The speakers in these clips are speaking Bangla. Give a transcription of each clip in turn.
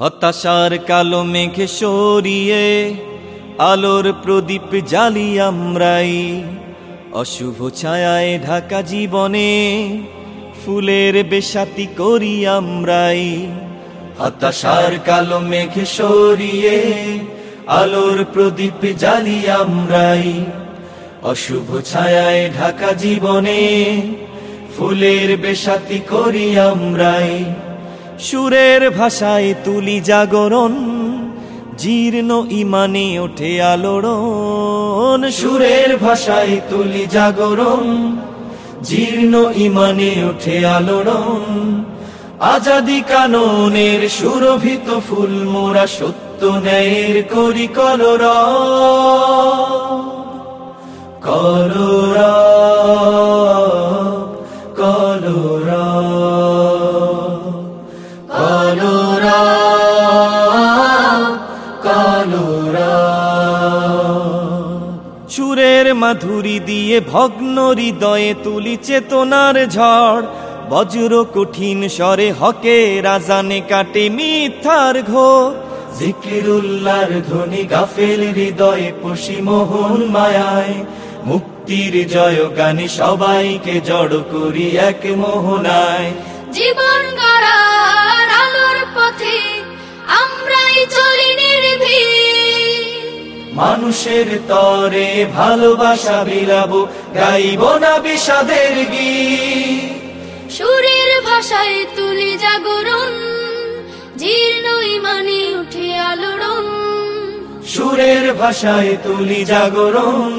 হতাশার কালো মেঘে সরিয়ে আলোর প্রদীপ জ্বালি আমরাই। অশুভ ছায়ায় ঢাকা জীবনে ফুলের বেশাতি করি আমরাই। হতাশার কালো মেঘে সরিয়ে আলোর প্রদীপ জ্বালি আমরাই। অশুভ ছায়ায় ঢাকা জীবনে ফুলের বেশাতি করি আমরাই। সুরের ভাষায় তুলি জাগরণ, জীর্ণ ইমানে ওঠে আলোড়ন। সুরের ভাষায় তুলি জাগরণ, জীর্ণ ইমানে ওঠে আলোড়ন। আজাদি কাননের সুরভিত ফুল মোরা সত্য ন্যায়ের করি কলর কলরা মাধুরী দিয়ে ভগ্ন হৃদয়ে তুলি চেতনার ঝড়। বজ্র কঠিন স্বরে হকে রাজানে কাটে মিথ্যার ঘোর। জিকিরুল্লাহর ধ্বনি গাফেল হৃদয়ে পশি মোহন মায়ায়। মুক্তির জয় গানে সবাইকে জড় করি এক মোহনায়। জীবন গড়ার মানুষের তরে ভালোবাসা বিলাবো গাইব না বিষাদের গীত। সুরের ভাষায় তুলি জাগরণ জীর্ণ ইমানে উঠে আলোড়ন। সুরের ভাষায় তুলি জাগরণ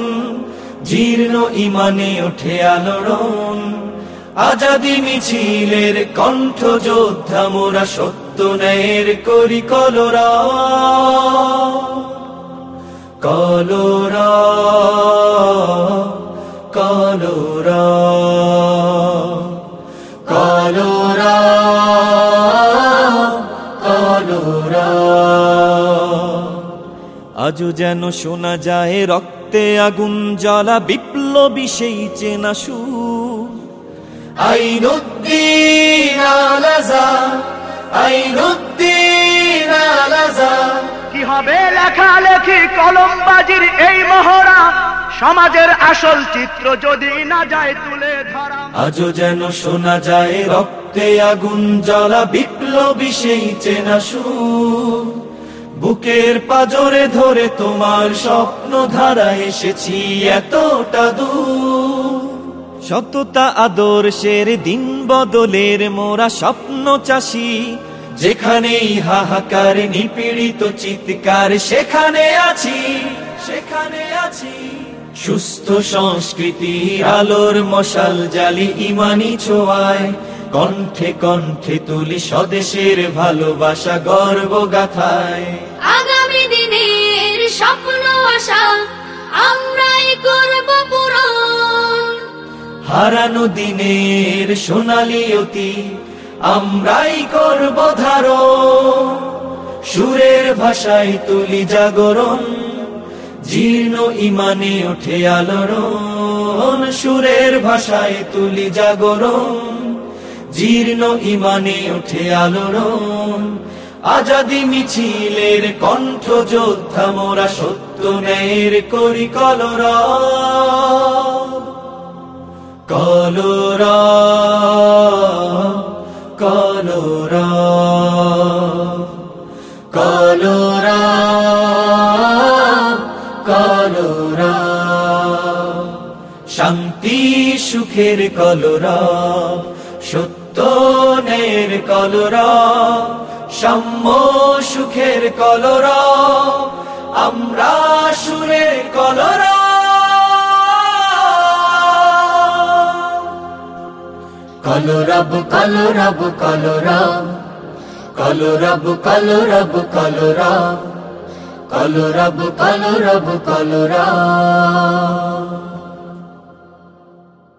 জীর্ণ ইমানে ওঠে আলোড়ন। আজাদি মিছিলের কণ্ঠ যোদ্ধা মোরা সত্য ন্যায়ের করি কলরা আজও যেন শোনা যায় রক্তে আগুন জ্বালা, বিপ্লবী সেই চেনা আলাজা কি হবে লেখালেখি কলম কলমবাজির এই মহড়া? সমাজের আসল চিত্র যদি না যায় তুলে ধরা। আজও যেন শোনা যায় রক্তে আগুন জ্বলা বিপ্লবী সেই চেনা সুর। বুকের পাজরে ধরে তোমার স্বপ্ন ধারা এসেছি এতটা দূর। সততা আদর্শের দিন বদলের মোরা স্বপ্ন চাষি। যেখানেই হাহাকার নিপীড়িত চিৎকার, সেখানে আছি সেখানে আছি। সুস্থ সংস্কৃতি আলোর মশাল জালি ইমানি ছোঁয়ায়। কণ্ঠে কণ্ঠে তুলি স্বদেশের ভালোবাসা গর্ব গাথায়। আগামী দিনের স্বপ্ন আশা আমরাই করব পূরণ। হারানো দিনের সোনালি অতি আমরাই করব ধারো সুরের ভাষায় তুলি জাগরণ। জীর্ণ ইমানে ওঠে আলোড়ন, সুরের ভাষায় তুলি জাগরণ। জীর্ণ ইমানে ওঠে আলোড়ন, আজাদি মিছিলের কণ্ঠ যোদ্ধা মোরা সত্য ন্যায়ের করি কলরা কলরা কলরা। শান্তি, সুখের কলরা। সত্যনের কলরা। সাম্য, সুখের কলরা। আমরা সুরের কলরা। কলরব কলরব কলরব কলরব কলরব কলরব কলরব কলরব কলরব